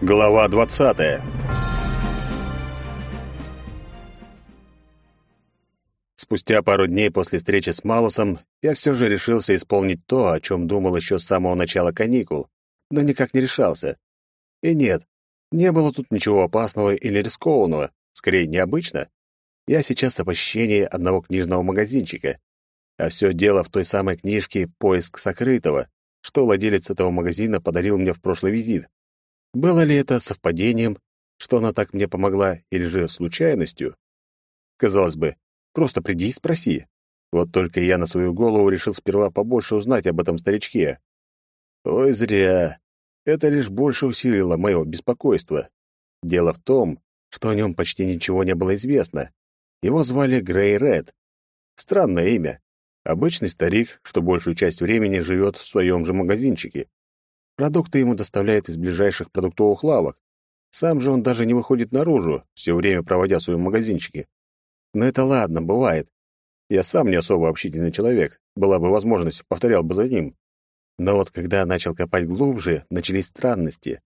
Глава 20. Спустя пару дней после встречи с Малусом я все же решился исполнить то, о чем думал еще с самого начала каникул, но никак не решался. И нет, не было тут ничего опасного или рискованного, скорее необычно. Я сейчас о посещении одного книжного магазинчика. А все дело в той самой книжке «Поиск сокрытого», что владелец этого магазина подарил мне в прошлый визит. Было ли это совпадением, что она так мне помогла, или же случайностью? Казалось бы, просто приди и спроси. Вот только я на свою голову решил сперва побольше узнать об этом старичке. Ой, зря. Это лишь больше усилило мое беспокойство. Дело в том, что о нем почти ничего не было известно. Его звали Грей Ред. Странное имя. Обычный старик, что большую часть времени живет в своем же магазинчике. Продукты ему доставляют из ближайших продуктовых лавок. Сам же он даже не выходит наружу, все время проводя в своем магазинчике. Но это ладно, бывает. Я сам не особо общительный человек. Была бы возможность, повторял бы за ним. Но вот когда начал копать глубже, начались странности.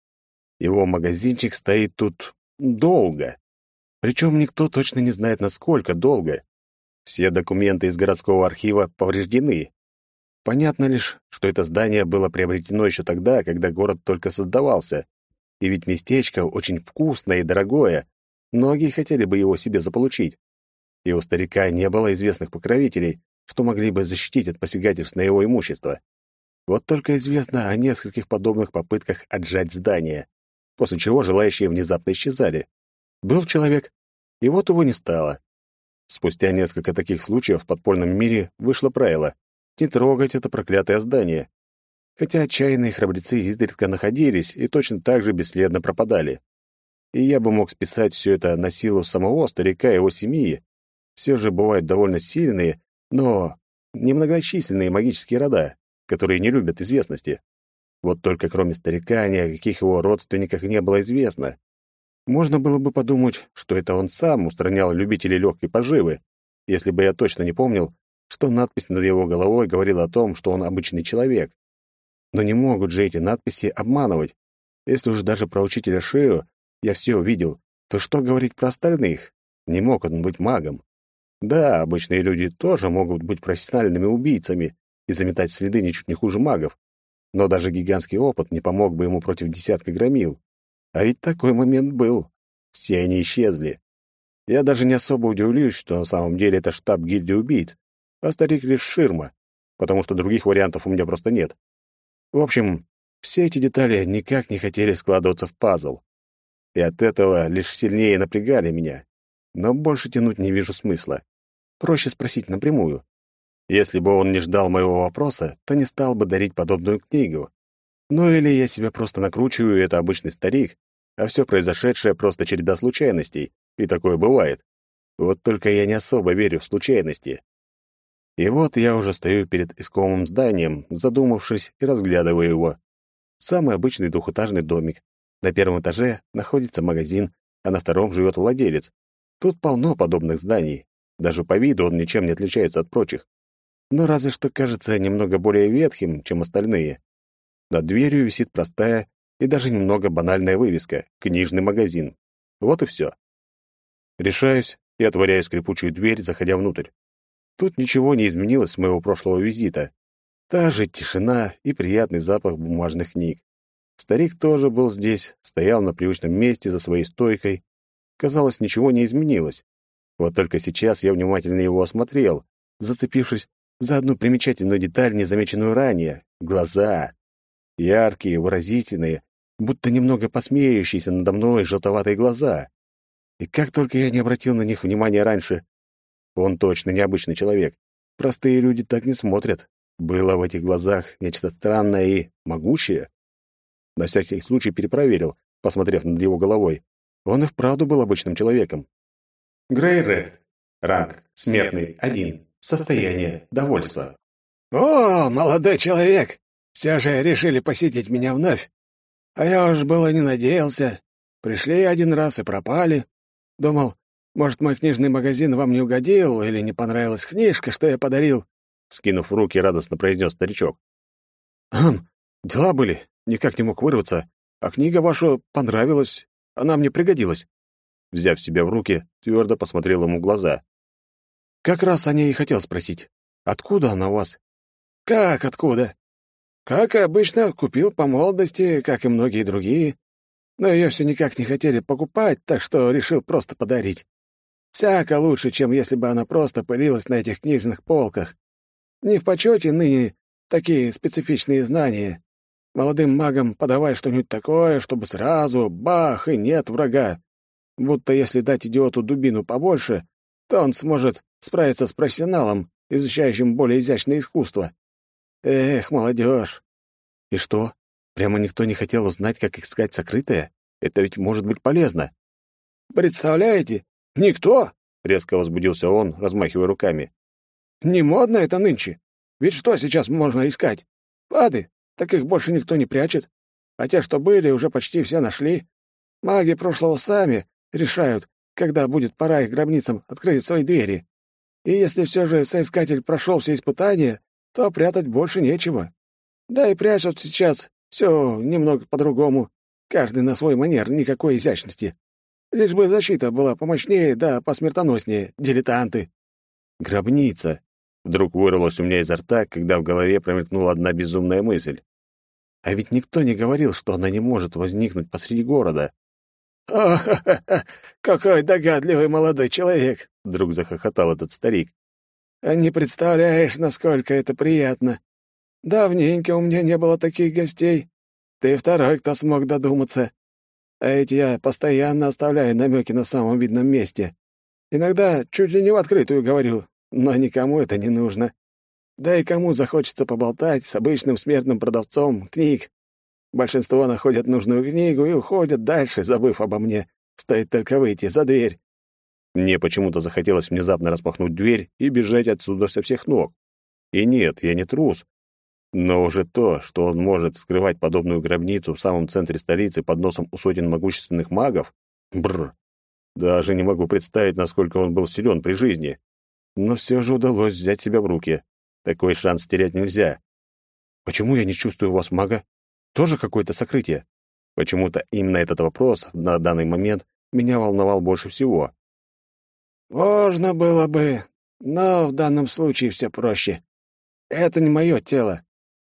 Его магазинчик стоит тут долго. Причем никто точно не знает, насколько долго. Все документы из городского архива повреждены. Понятно лишь, что это здание было приобретено еще тогда, когда город только создавался. И ведь местечко очень вкусное и дорогое. Многие хотели бы его себе заполучить. И у старика не было известных покровителей, что могли бы защитить от посягательств на его имущество. Вот только известно о нескольких подобных попытках отжать здание, после чего желающие внезапно исчезали. Был человек, и вот его не стало. Спустя несколько таких случаев в подпольном мире вышло правило не трогать это проклятое здание. Хотя отчаянные храбрецы изредка находились и точно так же бесследно пропадали. И я бы мог списать все это на силу самого старика и его семьи. Все же бывают довольно сильные, но немногочисленные магические рода, которые не любят известности. Вот только кроме старика ни о каких его родственниках не было известно. Можно было бы подумать, что это он сам устранял любителей легкой поживы, если бы я точно не помнил, что надпись над его головой говорила о том, что он обычный человек. Но не могут же эти надписи обманывать. Если уж даже про учителя Шею я все увидел, то что говорить про остальных? Не мог он быть магом. Да, обычные люди тоже могут быть профессиональными убийцами и заметать следы ничуть не хуже магов. Но даже гигантский опыт не помог бы ему против десятка громил. А ведь такой момент был. Все они исчезли. Я даже не особо удивлюсь, что на самом деле это штаб гильдии убийц, а старик лишь ширма, потому что других вариантов у меня просто нет. В общем, все эти детали никак не хотели складываться в пазл. И от этого лишь сильнее напрягали меня. Но больше тянуть не вижу смысла. Проще спросить напрямую. Если бы он не ждал моего вопроса, то не стал бы дарить подобную книгу. Ну или я себя просто накручиваю, это обычный старик, а все произошедшее просто череда случайностей, и такое бывает. Вот только я не особо верю в случайности. И вот я уже стою перед искомым зданием, задумавшись и разглядываю его. Самый обычный двухэтажный домик. На первом этаже находится магазин, а на втором живет владелец. Тут полно подобных зданий. Даже по виду он ничем не отличается от прочих. Но разве что кажется немного более ветхим, чем остальные. Над дверью висит простая и даже немного банальная вывеска «Книжный магазин». Вот и все. Решаюсь и отворяю скрипучую дверь, заходя внутрь. Тут ничего не изменилось с моего прошлого визита. Та же тишина и приятный запах бумажных книг. Старик тоже был здесь, стоял на привычном месте за своей стойкой. Казалось, ничего не изменилось. Вот только сейчас я внимательно его осмотрел, зацепившись за одну примечательную деталь, незамеченную ранее — глаза. Яркие, выразительные, будто немного посмеющиеся надо мной желтоватые глаза. И как только я не обратил на них внимания раньше, он точно необычный человек. Простые люди так не смотрят. Было в этих глазах нечто странное и могущее. На всякий случай перепроверил, посмотрев над его головой. Он и вправду был обычным человеком. Грей Ред. Ранг. Смертный. Один. Состояние. Довольство. «О, молодой человек! Все же решили посетить меня вновь. А я уж было не надеялся. Пришли один раз и пропали. Думал, может, мой книжный магазин вам не угодил или не понравилась книжка, что я подарил?» Скинув руки, радостно произнес старичок. «Хм, дела были. Никак не мог вырваться. А книга ваша понравилась. Она мне пригодилась. Взяв себя в руки, твердо посмотрел ему в глаза. Как раз о ней и хотел спросить. Откуда она у вас? Как откуда? Как обычно, купил по молодости, как и многие другие. Но ее все никак не хотели покупать, так что решил просто подарить. Всяко лучше, чем если бы она просто пылилась на этих книжных полках. Не в почете ныне такие специфичные знания. Молодым магам подавай что-нибудь такое, чтобы сразу бах и нет врага. Будто если дать идиоту дубину побольше, то он сможет справиться с профессионалом, изучающим более изящное искусство. Эх, молодежь! И что? Прямо никто не хотел узнать, как искать сокрытое? Это ведь может быть полезно. Представляете? Никто? Резко возбудился он, размахивая руками. Не модно это нынче. Ведь что сейчас можно искать? Клады, так их больше никто не прячет. А те, что были, уже почти все нашли. Маги прошлого сами решают, когда будет пора их гробницам открыть свои двери. И если все же соискатель прошел все испытания, то прятать больше нечего. Да и прячут сейчас все немного по-другому. Каждый на свой манер, никакой изящности. Лишь бы защита была помощнее, да посмертоноснее. Дилетанты. Гробница. Вдруг вырвалось у меня изо рта, когда в голове промелькнула одна безумная мысль. А ведь никто не говорил, что она не может возникнуть посреди города. «О, какой догадливый молодой человек!» — вдруг захохотал этот старик. «А не представляешь, насколько это приятно. Давненько у меня не было таких гостей. Ты второй, кто смог додуматься. А ведь я постоянно оставляю намеки на самом видном месте. Иногда чуть ли не в открытую говорю, но никому это не нужно. Да и кому захочется поболтать с обычным смертным продавцом книг? Большинство находят нужную книгу и уходят дальше, забыв обо мне. Стоит только выйти за дверь. Мне почему-то захотелось внезапно распахнуть дверь и бежать отсюда со всех ног. И нет, я не трус. Но уже то, что он может скрывать подобную гробницу в самом центре столицы под носом у сотен могущественных магов, бррр. Даже не могу представить, насколько он был силен при жизни. Но все же удалось взять себя в руки. Такой шанс терять нельзя. Почему я не чувствую у вас мага? Тоже какое-то сокрытие? Почему-то именно этот вопрос на данный момент меня волновал больше всего. Можно было бы, но в данном случае все проще. Это не мое тело.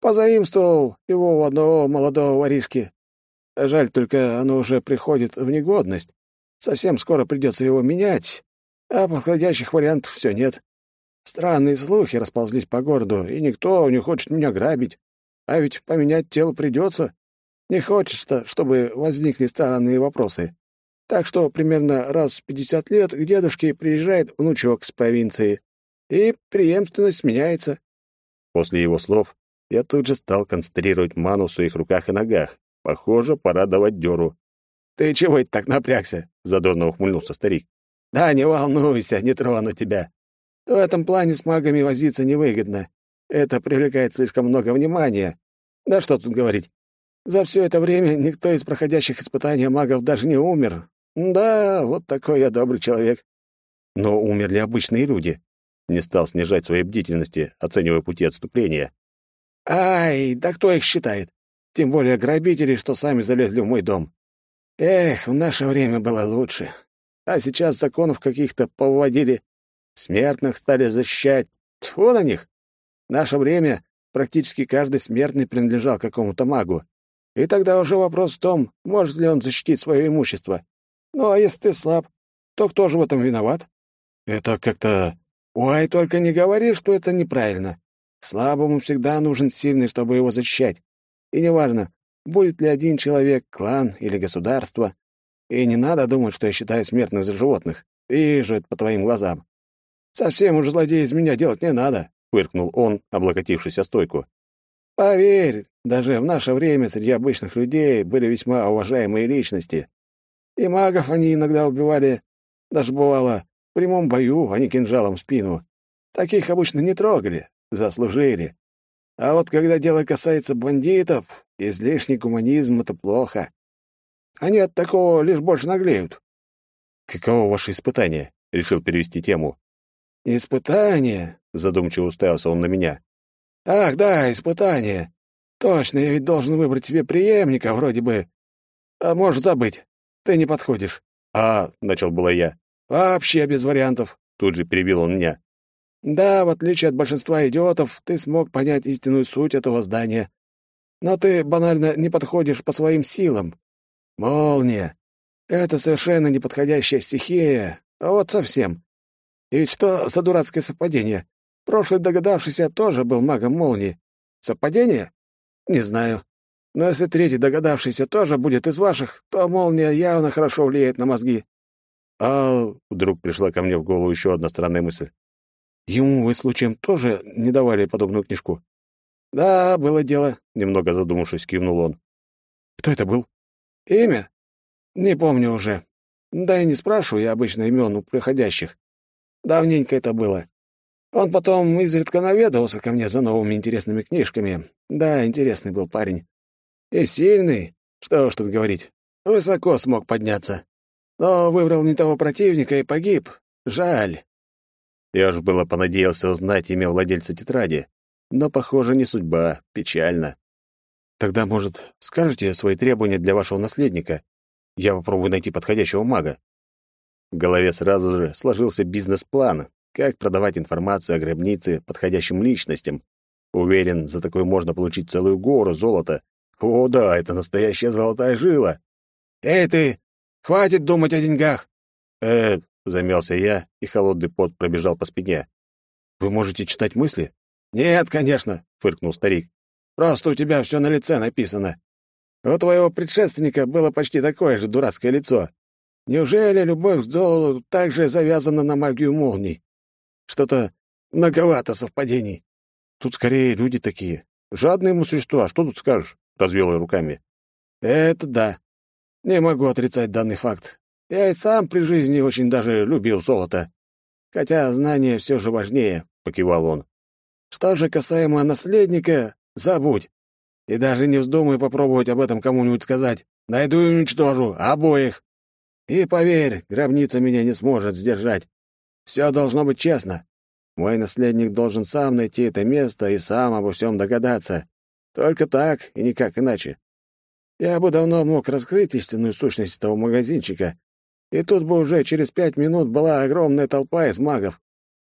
Позаимствовал его у одного молодого воришки. Жаль только, оно уже приходит в негодность. Совсем скоро придется его менять, а подходящих вариантов все нет. Странные слухи расползлись по городу, и никто не хочет меня грабить. А ведь поменять тело придется. Не хочется, чтобы возникли странные вопросы. Так что примерно раз в пятьдесят лет к дедушке приезжает внучок с провинции, и преемственность сменяется. После его слов я тут же стал концентрировать ману в своих руках и ногах. Похоже, пора давать дёру. «Ты чего это так напрягся?» — задорно ухмыльнулся старик. «Да не волнуйся, не трону тебя. В этом плане с магами возиться невыгодно. Это привлекает слишком много внимания. Да что тут говорить. За все это время никто из проходящих испытаний магов даже не умер. Да, вот такой я добрый человек. Но умерли обычные люди. Не стал снижать своей бдительности, оценивая пути отступления. Ай, да кто их считает? Тем более грабители, что сами залезли в мой дом. Эх, в наше время было лучше. А сейчас законов каких-то повводили Смертных стали защищать. Тьфу на них! В наше время практически каждый смертный принадлежал какому-то магу. И тогда уже вопрос в том, может ли он защитить свое имущество. Ну, а если ты слаб, то кто же в этом виноват? Это как-то... Ой, только не говори, что это неправильно. Слабому всегда нужен сильный, чтобы его защищать. И неважно, будет ли один человек, клан или государство. И не надо думать, что я считаю смертных за животных. Вижу это по твоим глазам. Совсем уж злодей из меня делать не надо, фыркнул он, облокотившись о стойку. Поверь, даже в наше время среди обычных людей были весьма уважаемые личности. И магов они иногда убивали, даже бывало, в прямом бою, а не кинжалом в спину. Таких обычно не трогали, заслужили. А вот когда дело касается бандитов, излишний гуманизм — это плохо. Они от такого лишь больше наглеют. «Каково ваше испытание?» — решил перевести тему. «Испытание?» — задумчиво уставился он на меня. «Ах, да, испытание. Точно, я ведь должен выбрать себе преемника, вроде бы. А может забыть. Ты не подходишь. А, начал было я. Вообще без вариантов. Тут же перебил он меня. Да, в отличие от большинства идиотов, ты смог понять истинную суть этого здания. Но ты банально не подходишь по своим силам. Молния — это совершенно неподходящая стихия, вот совсем. И ведь что за дурацкое совпадение? Прошлый догадавшийся тоже был магом молнии. Совпадение? Не знаю. Но если третий догадавшийся тоже будет из ваших, то молния явно хорошо влияет на мозги. А вдруг пришла ко мне в голову еще одна странная мысль. Ему вы случаем тоже не давали подобную книжку? Да, было дело, немного задумавшись, кивнул он. Кто это был? Имя? Не помню уже. Да и не спрашиваю я обычно имен у приходящих. Давненько это было. Он потом изредка наведывался ко мне за новыми интересными книжками. Да, интересный был парень. И сильный, что уж тут говорить, высоко смог подняться. Но выбрал не того противника и погиб. Жаль. Я уж было понадеялся узнать имя владельца тетради, но, похоже, не судьба, печально. Тогда, может, скажете свои требования для вашего наследника? Я попробую найти подходящего мага. В голове сразу же сложился бизнес-план, как продавать информацию о гробнице подходящим личностям. Уверен, за такое можно получить целую гору золота. О да, это настоящая золотая жила. Эй ты, хватит думать о деньгах. Э, замялся я, и холодный пот пробежал по спине. Вы можете читать мысли? Нет, конечно, фыркнул старик. Просто у тебя все на лице написано. У твоего предшественника было почти такое же дурацкое лицо. Неужели любовь к золоту так же завязана на магию молний? Что-то многовато совпадений. Тут скорее люди такие. Жадные ему существа, что тут скажешь? Развел я руками. Это да. Не могу отрицать данный факт. Я и сам при жизни очень даже любил золото. Хотя знание все же важнее, — покивал он. Что же касаемо наследника, забудь. И даже не вздумай попробовать об этом кому-нибудь сказать. Найду и уничтожу, обоих. И поверь, гробница меня не сможет сдержать. Все должно быть честно. Мой наследник должен сам найти это место и сам обо всем догадаться. Только так и никак иначе. Я бы давно мог раскрыть истинную сущность этого магазинчика, и тут бы уже через пять минут была огромная толпа из магов.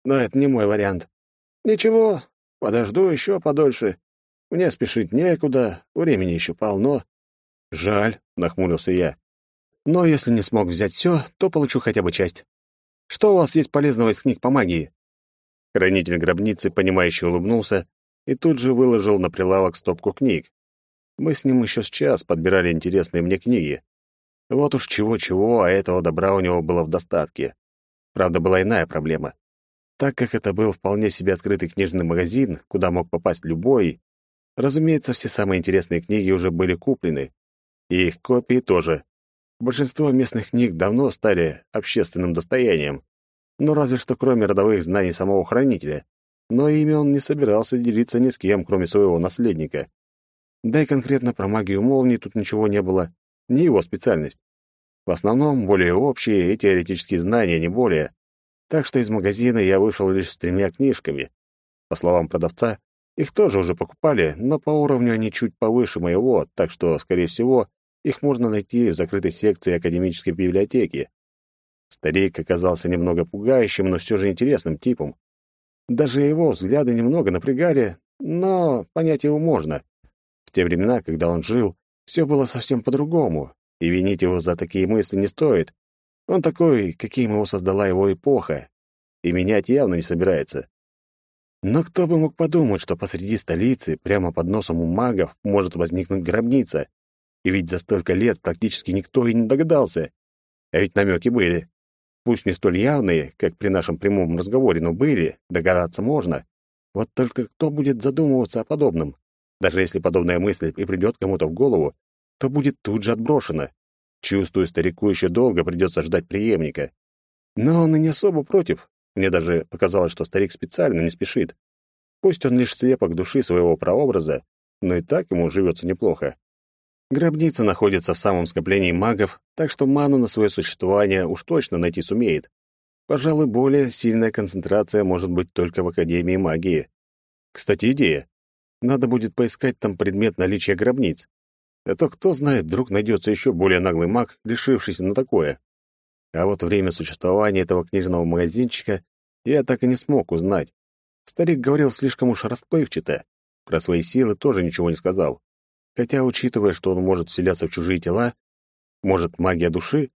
Но это не мой вариант. Ничего, подожду еще подольше. Мне спешить некуда, времени еще полно. Жаль, нахмурился я. Но если не смог взять все, то получу хотя бы часть. Что у вас есть полезного из книг по магии? Хранитель гробницы, понимающе улыбнулся и тут же выложил на прилавок стопку книг. Мы с ним еще с час подбирали интересные мне книги. Вот уж чего-чего, а этого добра у него было в достатке. Правда, была иная проблема. Так как это был вполне себе открытый книжный магазин, куда мог попасть любой, разумеется, все самые интересные книги уже были куплены. И их копии тоже. Большинство местных книг давно стали общественным достоянием. Ну, разве что кроме родовых знаний самого хранителя. Но ими он не собирался делиться ни с кем, кроме своего наследника. Да и конкретно про магию молнии тут ничего не было не его специальность. В основном более общие и теоретические знания, не более. Так что из магазина я вышел лишь с тремя книжками. По словам продавца, их тоже уже покупали, но по уровню они чуть повыше моего, так что, скорее всего, их можно найти в закрытой секции академической библиотеки. Старик оказался немного пугающим, но все же интересным типом. Даже его взгляды немного напрягали, но понять его можно. В те времена, когда он жил, все было совсем по-другому, и винить его за такие мысли не стоит. Он такой, каким его создала его эпоха, и менять явно не собирается. Но кто бы мог подумать, что посреди столицы, прямо под носом у магов, может возникнуть гробница? И ведь за столько лет практически никто и не догадался. А ведь намеки были. Пусть не столь явные, как при нашем прямом разговоре, но были, догадаться можно. Вот только кто будет задумываться о подобном? Даже если подобная мысль и придет кому-то в голову, то будет тут же отброшена. Чувствую, старику еще долго придется ждать преемника. Но он и не особо против. Мне даже показалось, что старик специально не спешит. Пусть он лишь слепок души своего прообраза, но и так ему живется неплохо. Гробница находится в самом скоплении магов, так что ману на свое существование уж точно найти сумеет. Пожалуй, более сильная концентрация может быть только в Академии магии. Кстати, идея. Надо будет поискать там предмет наличия гробниц. А то кто знает, вдруг найдется еще более наглый маг, решившийся на такое. А вот время существования этого книжного магазинчика я так и не смог узнать. Старик говорил слишком уж расплывчато. Про свои силы тоже ничего не сказал. Хотя, учитывая, что он может вселяться в чужие тела, может, магия души,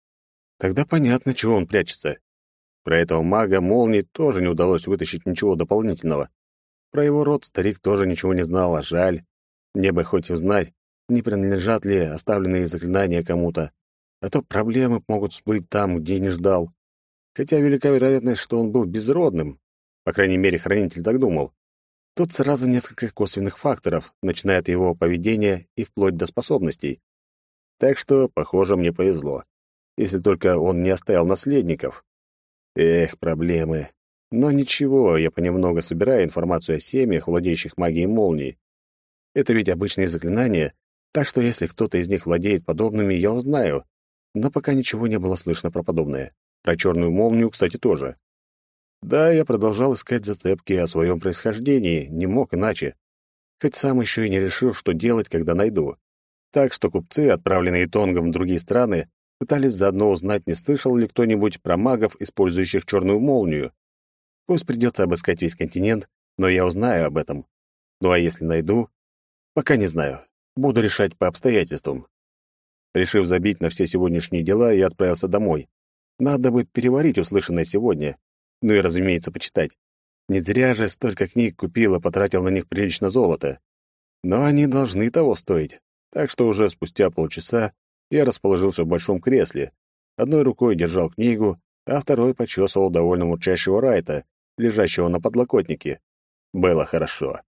тогда понятно, чего он прячется. Про этого мага молнии тоже не удалось вытащить ничего дополнительного. Про его род старик тоже ничего не знал, а жаль. Мне бы хоть узнать, не принадлежат ли оставленные заклинания кому-то, а то проблемы могут всплыть там, где не ждал. Хотя велика вероятность, что он был безродным. По крайней мере, хранитель так думал. Тут сразу несколько косвенных факторов, начиная от его поведения и вплоть до способностей. Так что, похоже, мне повезло. Если только он не оставил наследников. Эх, проблемы. Но ничего, я понемногу собираю информацию о семьях, владеющих магией молнии. Это ведь обычные заклинания, так что если кто-то из них владеет подобными, я узнаю. Но пока ничего не было слышно про подобное. Про черную молнию, кстати, тоже. Да, я продолжал искать зацепки о своем происхождении, не мог иначе. Хоть сам еще и не решил, что делать, когда найду. Так что купцы, отправленные Тонгом в другие страны, пытались заодно узнать, не слышал ли кто-нибудь про магов, использующих черную молнию. Пусть придется обыскать весь континент, но я узнаю об этом. Ну а если найду? Пока не знаю. Буду решать по обстоятельствам. Решив забить на все сегодняшние дела, я отправился домой. Надо бы переварить услышанное сегодня. Ну и, разумеется, почитать. Не зря же столько книг купил и потратил на них прилично золота. Но они должны того стоить. Так что уже спустя полчаса я расположился в большом кресле. Одной рукой держал книгу, а второй почесывал довольно мурчащего Райта, лежащего на подлокотнике. Было хорошо.